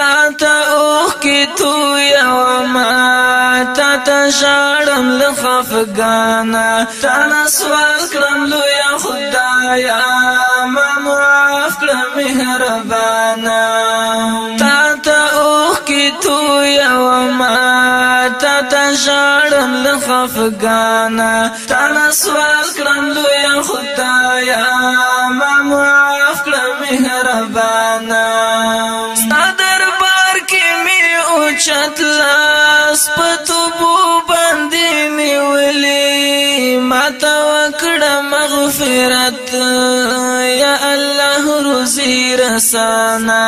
تا ته اوخ کی تو یو ما. تا ته شړم لخفګانا تا نسوال کړم لو یا خدایا. ما معاف کړم مهربانا. تا ته اوخ کی تو یو ما. تا ته شړم لخفګانا تا نسوال مغفرت یا الله روزي رسانا۔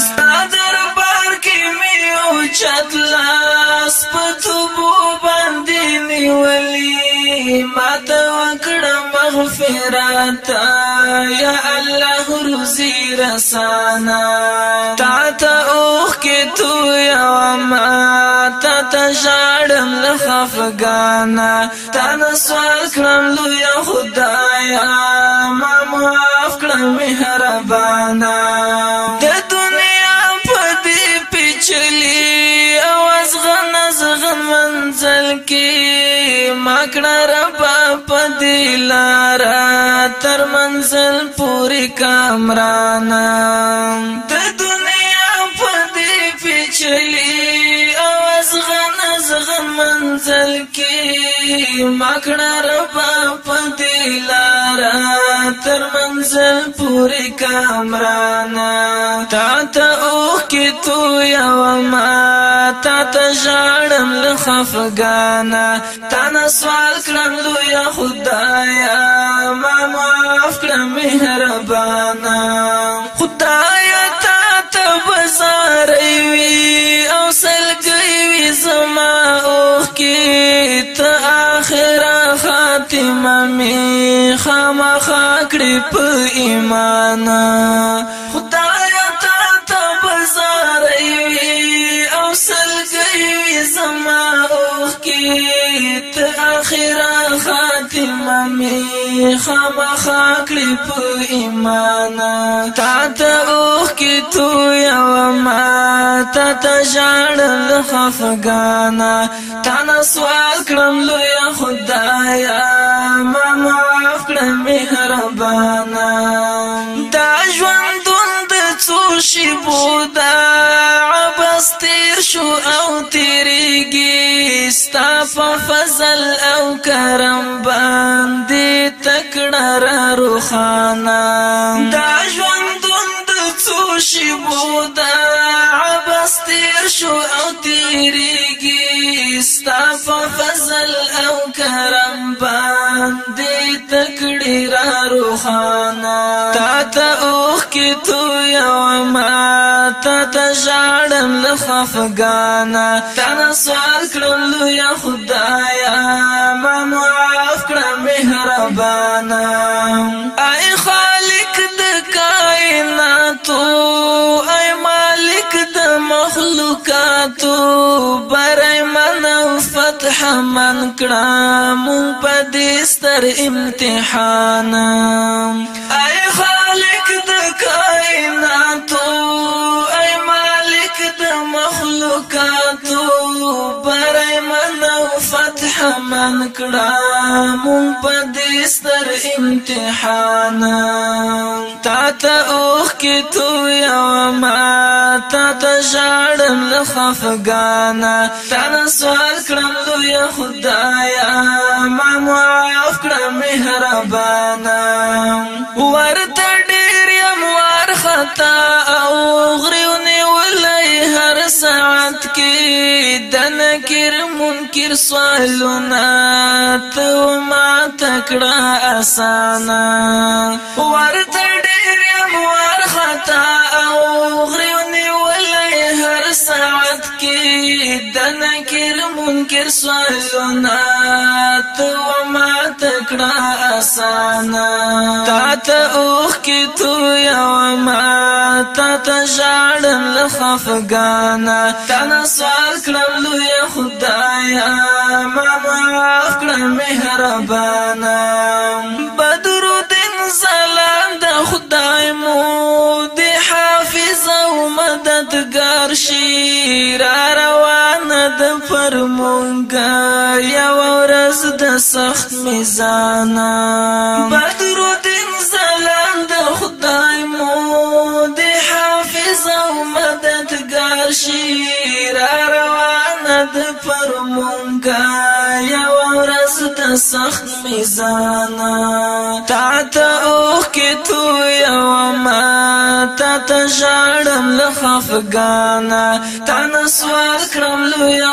ستادر بار کې می او چت لاس پتوبو باندې نیولې ماته وکړه مغفرت یا الله روزي رسانا۔ تا ته اوخ کې تو یا ما تا ته ژړم له خفګانا تا نه سوال کړم لویه خدایا کې ماکړه رب په دلار تر منزل پوری کامرانا د دنیا په دې پچلی اواز غن زغن منزل کې ماکړه رب په دلار تر منزل پوری کامرانا تا ته او کې تو یو ما تا جاڑم لخفگانا تا نسوال کرم لو یا خدایا ما معاف کرم مهربانا خدایا تا تا بزاری وی أو سلګي وی زما اوخ کې. ته اخر خاتمه می خامخا کړې په ایمان زما اوخ کې ته اخر خاتمه می خامخا کړې په ایمان تا ته اوخ کې تو یو ما تا ته ژړل خفګانا تا نه سوال کړم لوی خدایا ما معاف کړم مهربانا دا ژوند د څو شی بودا عبس تیر شو أو تیریږي ستا په فضل او کرم باندې تکړه را روخانا دا ژوند د څو شی بودا عبس تیر شو او تیریږي ستا په فضل او کرم باندې تکړه را روخانا تا ته اوخ کی تو یو ما ته ژړم له خفګانا تا نه سوال کړم لویا خدایا ما معاف کړه مهربانا. ای خالق د کائناتو ای مالک د مخلوقاتو. برای من فتح من کړه مون په دې ای خالق د من کړه مون په دې ستر امتحان. تا ته اوخ کې تو یو ما تا ته ژړم له خفګانا تا سوال کړم لوی خدایا ما معاف کړه مهربانا ورته منکر سوالونه ته ما تکړه اسانا ورته ډیر یم ور خطا منکر سوالونه ته ما تکړه اسانا تا ته اوخ کې تو یو ما تا ته ژړم له خفګانا تا نه سوال کړم لوی خدایا ما معاف کړه مهربانا مدد مددگار شي را روان د فرمونګه یا ورځ د سخت میزان بدر دین زلان د خدای مو د حافظ أو مددگار شي را روان د فرمونګه د سخت میزان تا ته اوخ کې تو یو ما. تا ته ژړم له تا نسوال کړم لویا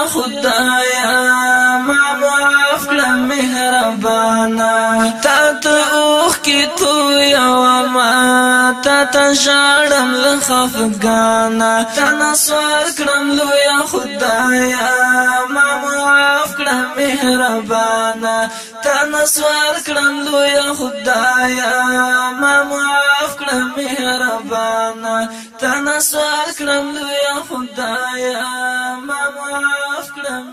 تا ته ژړم له خفګانا تا نسوال کړم لویا خدایا ما معاف کړم مهربانا تا نسوال کړم لویا خدایا ما معاف کړم مهربانا تا نسوال کړم لویا خدایا ما معاف مهربانا